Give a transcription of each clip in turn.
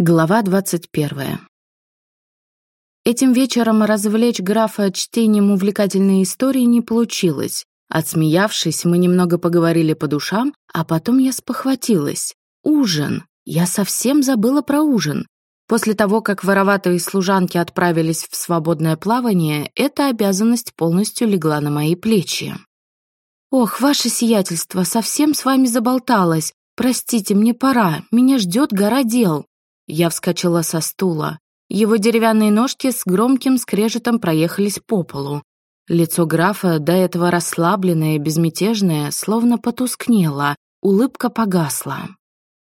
Глава 21. Этим вечером развлечь графа чтением увлекательной истории не получилось. Отсмеявшись, мы немного поговорили по душам, а потом я спохватилась. Ужин. Я совсем забыла про ужин. После того, как вороватые служанки отправились в свободное плавание, эта обязанность полностью легла на мои плечи. «Ох, ваше сиятельство, совсем с вами заболталась. Простите, мне пора, меня ждет гора дел». Я вскочила со стула. Его деревянные ножки с громким скрежетом проехались по полу. Лицо графа, до этого расслабленное и безмятежное, словно потускнело, улыбка погасла.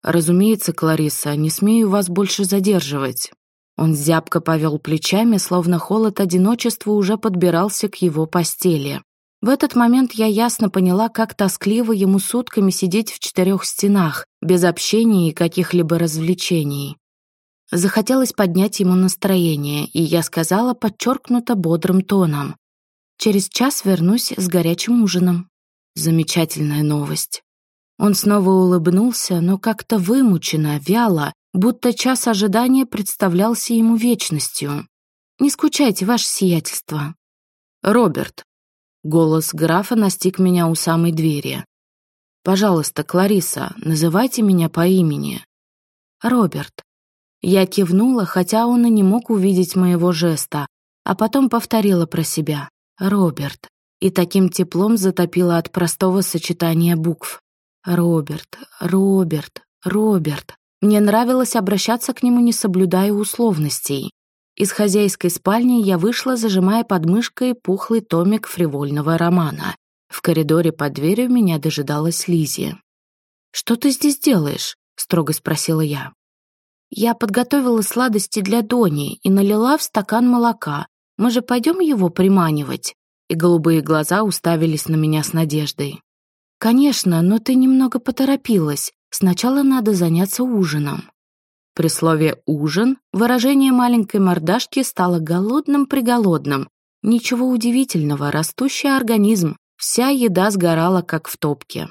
«Разумеется, Клариса, не смею вас больше задерживать». Он зябко повел плечами, словно холод одиночества уже подбирался к его постели. В этот момент я ясно поняла, как тоскливо ему сутками сидеть в четырех стенах, без общения и каких-либо развлечений. Захотелось поднять ему настроение, и я сказала подчеркнуто бодрым тоном. «Через час вернусь с горячим ужином». Замечательная новость. Он снова улыбнулся, но как-то вымученно, вяло, будто час ожидания представлялся ему вечностью. «Не скучайте, ваше сиятельство». «Роберт». Голос графа настиг меня у самой двери. «Пожалуйста, Клариса, называйте меня по имени». «Роберт». Я кивнула, хотя он и не мог увидеть моего жеста, а потом повторила про себя «Роберт» и таким теплом затопила от простого сочетания букв. «Роберт, Роберт, Роберт». Мне нравилось обращаться к нему, не соблюдая условностей. Из хозяйской спальни я вышла, зажимая под мышкой пухлый томик фривольного романа. В коридоре под дверью меня дожидалась Лизи. «Что ты здесь делаешь?» — строго спросила я. Я подготовила сладости для Дони и налила в стакан молока. Мы же пойдем его приманивать?» И голубые глаза уставились на меня с надеждой. «Конечно, но ты немного поторопилась. Сначала надо заняться ужином». При слове «ужин» выражение маленькой мордашки стало голодным-приголодным. Ничего удивительного, растущий организм. Вся еда сгорала, как в топке.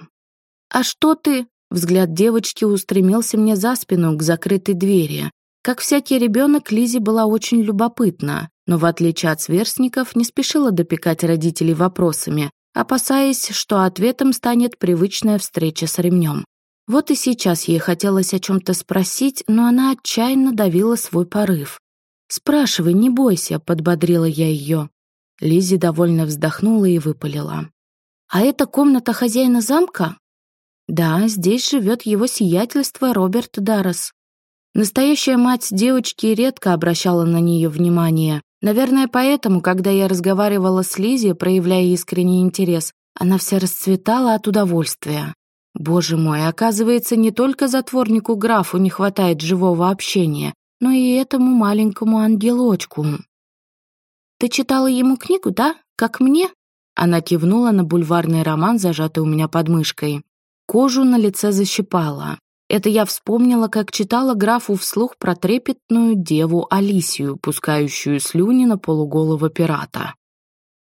«А что ты?» Взгляд девочки устремился мне за спину к закрытой двери. Как всякий ребенок, Лизи была очень любопытна, но в отличие от сверстников не спешила допекать родителей вопросами, опасаясь, что ответом станет привычная встреча с ремнем. Вот и сейчас ей хотелось о чем-то спросить, но она отчаянно давила свой порыв. «Спрашивай, не бойся», — подбодрила я ее. Лизи довольно вздохнула и выпалила. «А это комната хозяина замка?» Да, здесь живет его сиятельство Роберт Даррес. Настоящая мать девочки редко обращала на нее внимание. Наверное, поэтому, когда я разговаривала с Лизи, проявляя искренний интерес, она вся расцветала от удовольствия. Боже мой, оказывается, не только затворнику графу не хватает живого общения, но и этому маленькому ангелочку. «Ты читала ему книгу, да? Как мне?» Она кивнула на бульварный роман, зажатый у меня под мышкой. Кожу на лице защипала. Это я вспомнила, как читала графу вслух про трепетную деву Алисию, пускающую слюни на полуголого пирата.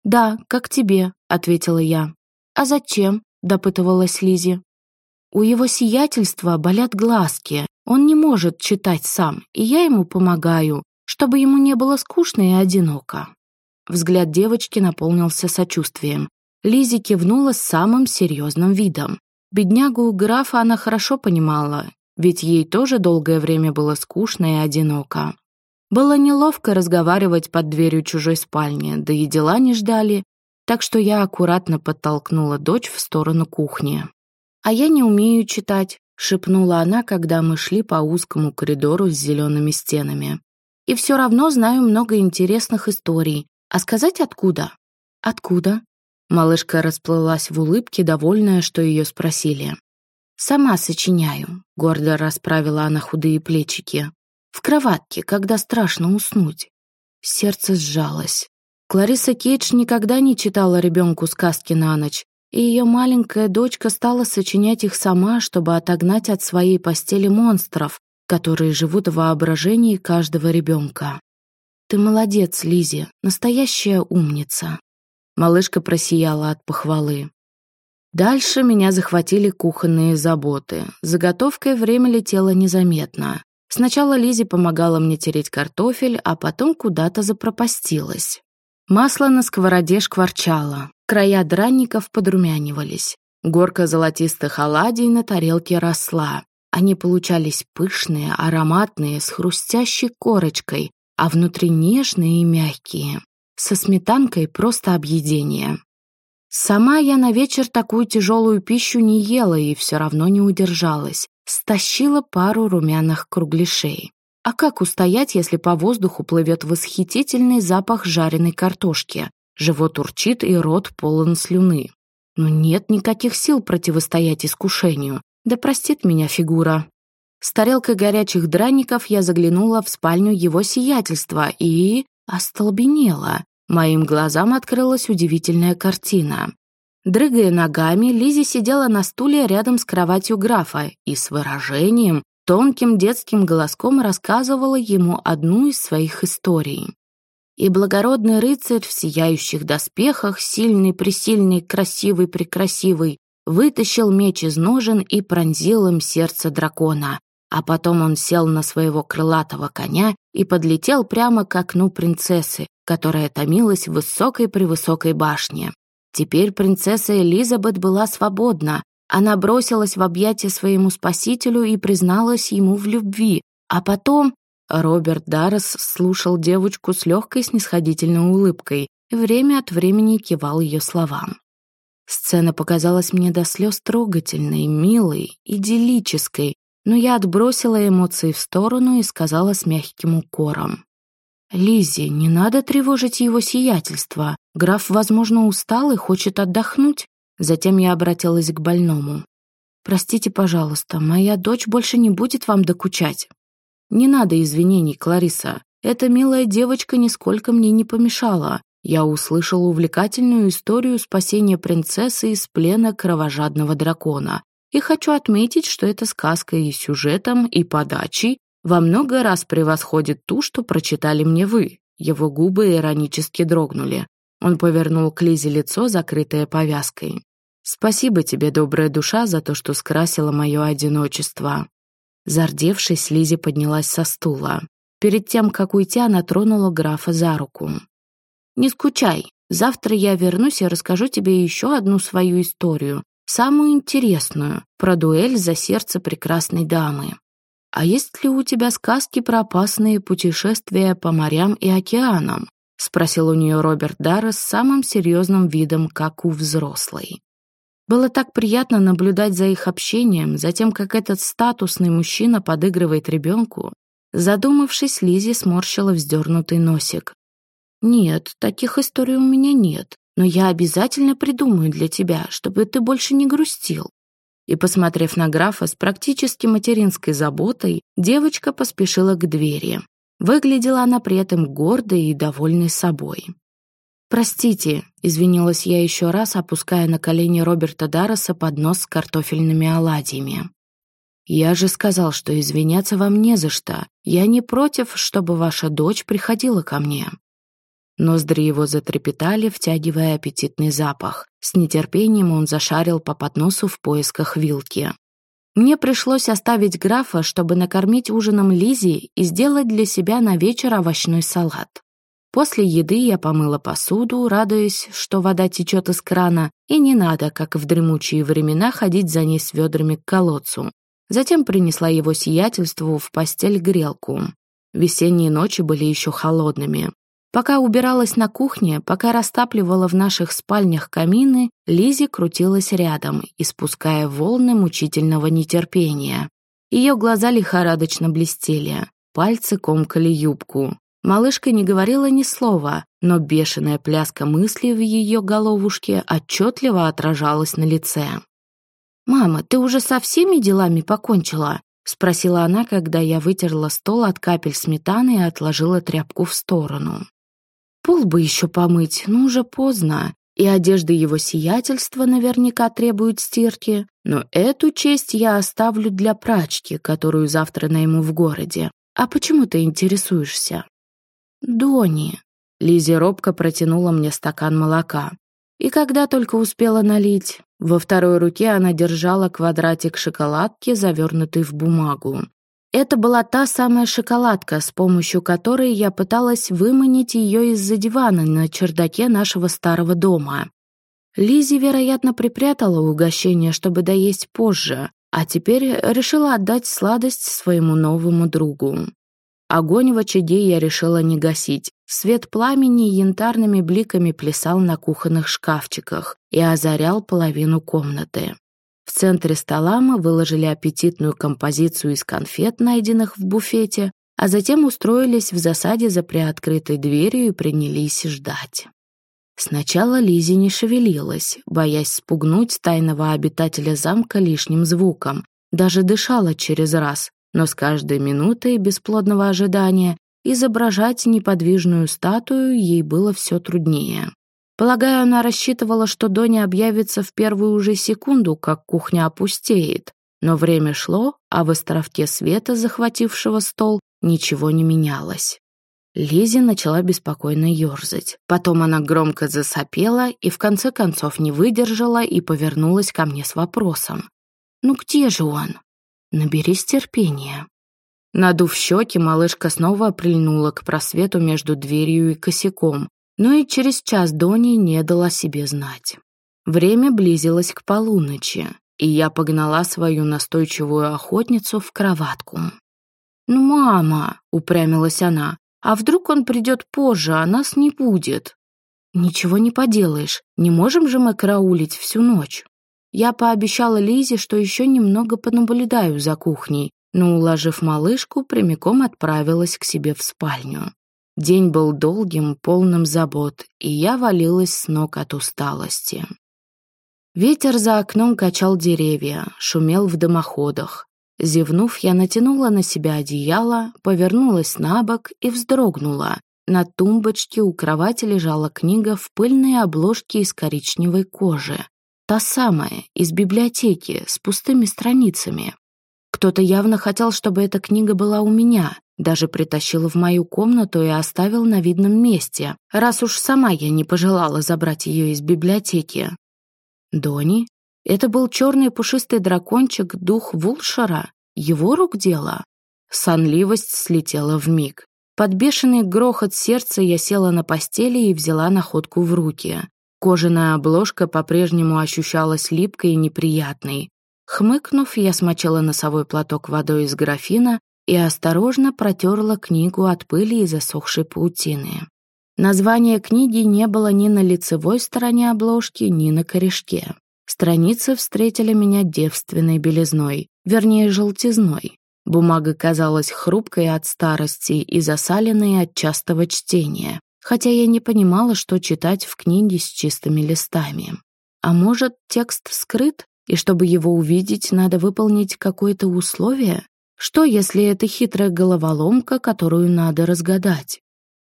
«Да, как тебе», — ответила я. «А зачем?» — допытывалась Лизи. «У его сиятельства болят глазки. Он не может читать сам, и я ему помогаю, чтобы ему не было скучно и одиноко». Взгляд девочки наполнился сочувствием. Лизи кивнула с самым серьезным видом. Беднягу графа она хорошо понимала, ведь ей тоже долгое время было скучно и одиноко. Было неловко разговаривать под дверью чужой спальни, да и дела не ждали, так что я аккуратно подтолкнула дочь в сторону кухни. «А я не умею читать», — шепнула она, когда мы шли по узкому коридору с зелеными стенами. «И все равно знаю много интересных историй. А сказать откуда?» «Откуда?» Малышка расплылась в улыбке, довольная, что ее спросили. «Сама сочиняю», — гордо расправила она худые плечики. «В кроватке, когда страшно уснуть». Сердце сжалось. Клариса Кейдж никогда не читала ребенку сказки на ночь, и ее маленькая дочка стала сочинять их сама, чтобы отогнать от своей постели монстров, которые живут в воображении каждого ребенка. «Ты молодец, Лизи, настоящая умница», Малышка просияла от похвалы. Дальше меня захватили кухонные заботы. Заготовкой время летело незаметно. Сначала Лизи помогала мне тереть картофель, а потом куда-то запропастилась. Масло на сковороде шкварчало, края дранников подрумянивались. Горка золотистых оладий на тарелке росла. Они получались пышные, ароматные, с хрустящей корочкой, а внутри нежные и мягкие. Со сметанкой просто объедение. Сама я на вечер такую тяжелую пищу не ела и все равно не удержалась. Стащила пару румяных кругляшей. А как устоять, если по воздуху плывет восхитительный запах жареной картошки? Живот урчит и рот полон слюны. Но нет никаких сил противостоять искушению. Да простит меня фигура. С тарелкой горячих драников я заглянула в спальню его сиятельства и... остолбенела. Моим глазам открылась удивительная картина. Дрыгая ногами, Лизи сидела на стуле рядом с кроватью графа и с выражением, тонким детским голоском рассказывала ему одну из своих историй. И благородный рыцарь в сияющих доспехах, сильный-пресильный, красивый-прекрасивый, вытащил меч из ножен и пронзил им сердце дракона. А потом он сел на своего крылатого коня и подлетел прямо к окну принцессы, которая томилась в высокой-превысокой башне. Теперь принцесса Элизабет была свободна, она бросилась в объятия своему спасителю и призналась ему в любви. А потом Роберт Даррес слушал девочку с легкой снисходительной улыбкой и время от времени кивал ее словам. Сцена показалась мне до слез трогательной, милой, идиллической, но я отбросила эмоции в сторону и сказала с мягким укором. «Лиззи, не надо тревожить его сиятельство. Граф, возможно, устал и хочет отдохнуть. Затем я обратилась к больному. «Простите, пожалуйста, моя дочь больше не будет вам докучать». «Не надо извинений, Клариса. Эта милая девочка нисколько мне не помешала. Я услышал увлекательную историю спасения принцессы из плена кровожадного дракона. И хочу отметить, что эта сказка и сюжетом, и подачей во много раз превосходит ту, что прочитали мне вы». Его губы иронически дрогнули. Он повернул к Лизе лицо, закрытое повязкой. «Спасибо тебе, добрая душа, за то, что скрасила мое одиночество». Зардевшись, Лизи поднялась со стула. Перед тем, как уйти, она тронула графа за руку. «Не скучай. Завтра я вернусь и расскажу тебе еще одну свою историю, самую интересную, про дуэль за сердце прекрасной дамы. А есть ли у тебя сказки про опасные путешествия по морям и океанам?» — спросил у нее Роберт Даррес с самым серьезным видом, как у взрослой. Было так приятно наблюдать за их общением, за тем, как этот статусный мужчина подыгрывает ребенку. Задумавшись, Лизи сморщила вздернутый носик. «Нет, таких историй у меня нет, но я обязательно придумаю для тебя, чтобы ты больше не грустил». И, посмотрев на графа с практически материнской заботой, девочка поспешила к двери. Выглядела она при этом гордой и довольной собой. «Простите», — извинилась я еще раз, опуская на колени Роберта Дарреса поднос с картофельными оладьями. «Я же сказал, что извиняться вам не за что. Я не против, чтобы ваша дочь приходила ко мне». Ноздри его затрепетали, втягивая аппетитный запах. С нетерпением он зашарил по подносу в поисках вилки. Мне пришлось оставить графа, чтобы накормить ужином Лизи и сделать для себя на вечер овощной салат. После еды я помыла посуду, радуясь, что вода течет из крана, и не надо, как в дремучие времена, ходить за ней с ведрами к колодцу. Затем принесла его сиятельству в постель грелку. Весенние ночи были еще холодными. Пока убиралась на кухне, пока растапливала в наших спальнях камины, Лизи крутилась рядом, испуская волны мучительного нетерпения. Ее глаза лихорадочно блестели, пальцы комкали юбку. Малышка не говорила ни слова, но бешеная пляска мыслей в ее головушке отчетливо отражалась на лице. «Мама, ты уже со всеми делами покончила?» — спросила она, когда я вытерла стол от капель сметаны и отложила тряпку в сторону. Пол бы еще помыть, но уже поздно, и одежды его сиятельства наверняка требуют стирки, но эту честь я оставлю для прачки, которую завтра найму в городе. А почему ты интересуешься? Дони. Лизи робко протянула мне стакан молока. И когда только успела налить, во второй руке она держала квадратик шоколадки, завернутый в бумагу. Это была та самая шоколадка, с помощью которой я пыталась выманить ее из-за дивана на чердаке нашего старого дома. Лизи, вероятно, припрятала угощение, чтобы доесть позже, а теперь решила отдать сладость своему новому другу. Огонь в очаге я решила не гасить. Свет пламени янтарными бликами плясал на кухонных шкафчиках и озарял половину комнаты. Центре стола мы выложили аппетитную композицию из конфет, найденных в буфете, а затем устроились в засаде за приоткрытой дверью и принялись ждать. Сначала Лизи не шевелилась, боясь спугнуть тайного обитателя замка лишним звуком, даже дышала через раз, но с каждой минутой бесплодного ожидания изображать неподвижную статую ей было все труднее. Полагаю, она рассчитывала, что Доня объявится в первую же секунду, как кухня опустеет. Но время шло, а в островке света, захватившего стол, ничего не менялось. Лизи начала беспокойно ерзать. Потом она громко засопела и в конце концов не выдержала и повернулась ко мне с вопросом. «Ну где же он?» «Наберись терпения». Надув щеки, малышка снова прильнула к просвету между дверью и косяком, но и через час Дони не дала себе знать. Время близилось к полуночи, и я погнала свою настойчивую охотницу в кроватку. «Ну, мама!» — упрямилась она. «А вдруг он придет позже, а нас не будет?» «Ничего не поделаешь, не можем же мы караулить всю ночь». Я пообещала Лизе, что еще немного понаблюдаю за кухней, но, уложив малышку, прямиком отправилась к себе в спальню. День был долгим, полным забот, и я валилась с ног от усталости. Ветер за окном качал деревья, шумел в дымоходах. Зевнув, я натянула на себя одеяло, повернулась на бок и вздрогнула. На тумбочке у кровати лежала книга в пыльной обложке из коричневой кожи. Та самая, из библиотеки, с пустыми страницами. Кто-то явно хотел, чтобы эта книга была у меня, даже притащил в мою комнату и оставил на видном месте, раз уж сама я не пожелала забрать ее из библиотеки. Дони? Это был черный пушистый дракончик, дух Вулшера? Его рук дело? Сонливость слетела в миг. Под бешеный грохот сердца я села на постели и взяла находку в руки. Кожаная обложка по-прежнему ощущалась липкой и неприятной. Хмыкнув, я смочила носовой платок водой из графина и осторожно протерла книгу от пыли и засохшей паутины. Название книги не было ни на лицевой стороне обложки, ни на корешке. Страницы встретили меня девственной белизной, вернее, желтизной. Бумага казалась хрупкой от старости и засаленной от частого чтения, хотя я не понимала, что читать в книге с чистыми листами. А может, текст скрыт, и чтобы его увидеть, надо выполнить какое-то условие? Что, если это хитрая головоломка, которую надо разгадать?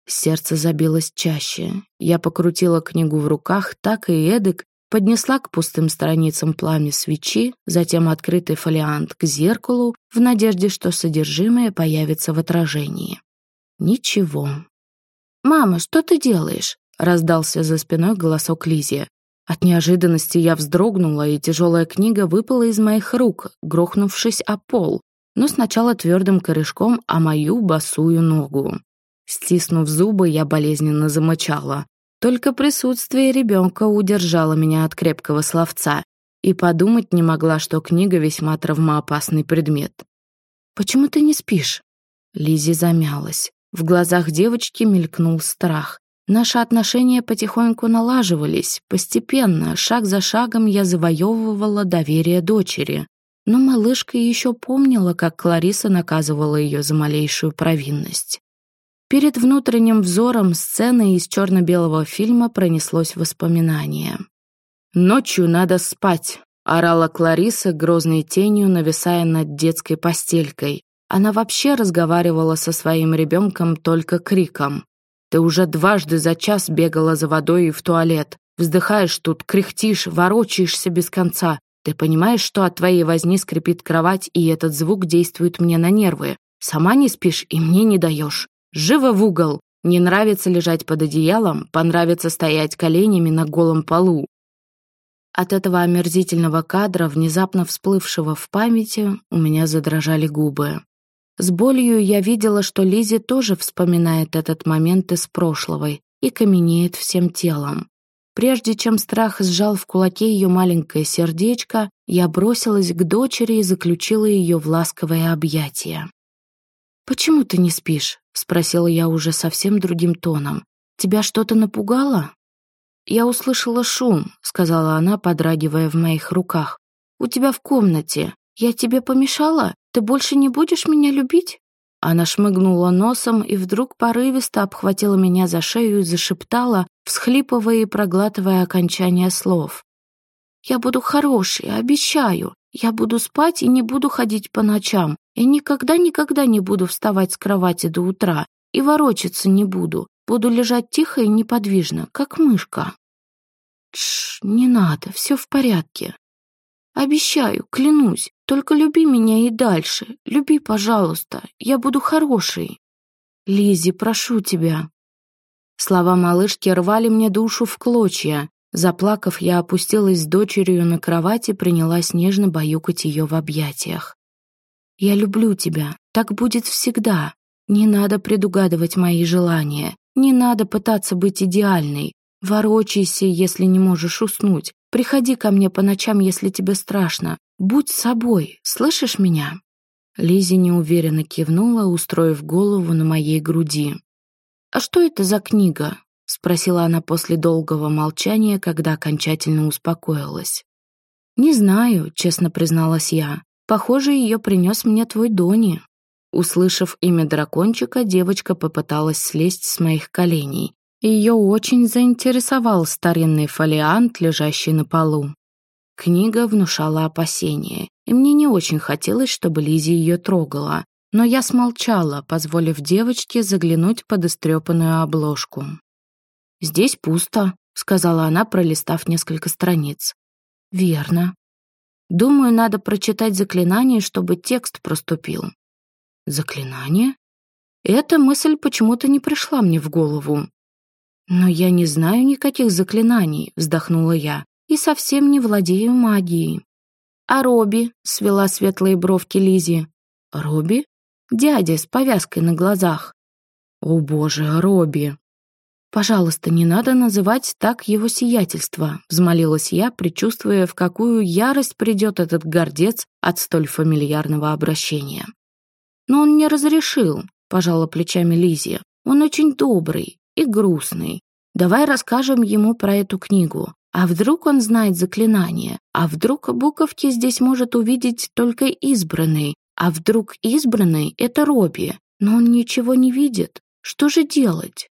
Сердце забилось чаще. Я покрутила книгу в руках так и эдак, поднесла к пустым страницам пламя свечи, затем открытый фолиант к зеркалу, в надежде, что содержимое появится в отражении. Ничего. «Мама, что ты делаешь?» — раздался за спиной голосок Лизи. От неожиданности я вздрогнула, и тяжелая книга выпала из моих рук, грохнувшись о пол, но сначала твердым корешком о мою босую ногу. Стиснув зубы, я болезненно замычала. Только присутствие ребенка удержало меня от крепкого словца, и подумать не могла, что книга весьма травмоопасный предмет. «Почему ты не спишь?» Лизи замялась. В глазах девочки мелькнул страх. Наши отношения потихоньку налаживались, постепенно, шаг за шагом я завоевывала доверие дочери. Но малышка еще помнила, как Клариса наказывала ее за малейшую провинность. Перед внутренним взором сцены из черно-белого фильма пронеслось воспоминание. «Ночью надо спать», — орала Клариса грозной тенью, нависая над детской постелькой. Она вообще разговаривала со своим ребенком только криком. «Ты уже дважды за час бегала за водой и в туалет. Вздыхаешь тут, кряхтишь, ворочаешься без конца. Ты понимаешь, что от твоей возни скрипит кровать, и этот звук действует мне на нервы? Сама не спишь и мне не даешь. Живо в угол! Не нравится лежать под одеялом, понравится стоять коленями на голом полу. От этого омерзительного кадра, внезапно всплывшего в памяти, у меня задрожали губы. С болью я видела, что Лизи тоже вспоминает этот момент из прошлого и каменеет всем телом. Прежде чем страх сжал в кулаке ее маленькое сердечко, я бросилась к дочери и заключила ее в ласковое объятие. «Почему ты не спишь?» — спросила я уже совсем другим тоном. «Тебя что-то напугало?» «Я услышала шум», — сказала она, подрагивая в моих руках. «У тебя в комнате. Я тебе помешала? Ты больше не будешь меня любить?» Она шмыгнула носом и вдруг порывисто обхватила меня за шею и зашептала, всхлипывая и проглатывая окончание слов. «Я буду хорошей, обещаю. Я буду спать и не буду ходить по ночам. И никогда-никогда не буду вставать с кровати до утра. И ворочаться не буду. Буду лежать тихо и неподвижно, как мышка». «Тш, не надо, все в порядке. Обещаю, клянусь, только люби меня и дальше. Люби, пожалуйста. Я буду хорошей. Лизи, прошу тебя. Слова малышки рвали мне душу в клочья. Заплакав, я опустилась с дочерью на кровать и принялась нежно баюкать ее в объятиях. «Я люблю тебя. Так будет всегда. Не надо предугадывать мои желания. Не надо пытаться быть идеальной. Ворочайся, если не можешь уснуть. Приходи ко мне по ночам, если тебе страшно. Будь собой, слышишь меня?» Лизи неуверенно кивнула, устроив голову на моей груди. «А что это за книга?» — спросила она после долгого молчания, когда окончательно успокоилась. «Не знаю», — честно призналась я. «Похоже, ее принес мне твой Дони». Услышав имя дракончика, девочка попыталась слезть с моих коленей, ее очень заинтересовал старинный фолиант, лежащий на полу. Книга внушала опасения, и мне не очень хотелось, чтобы Лизи ее трогала, но я смолчала, позволив девочке заглянуть под истрепанную обложку. «Здесь пусто», — сказала она, пролистав несколько страниц. «Верно. Думаю, надо прочитать заклинание, чтобы текст проступил». «Заклинание?» Эта мысль почему-то не пришла мне в голову. «Но я не знаю никаких заклинаний», — вздохнула я, «и совсем не владею магией». «А Робби?» — свела светлые бровки Лизи. «Робби? Дядя с повязкой на глазах». «О боже, Робби!» «Пожалуйста, не надо называть так его сиятельство», — взмолилась я, предчувствуя, в какую ярость придет этот гордец от столь фамильярного обращения. «Но он не разрешил», — пожала плечами Лизия. «Он очень добрый и грустный. Давай расскажем ему про эту книгу. А вдруг он знает заклинание? А вдруг буковки здесь может увидеть только избранный? А вдруг избранный — это Робби? Но он ничего не видит. Что же делать?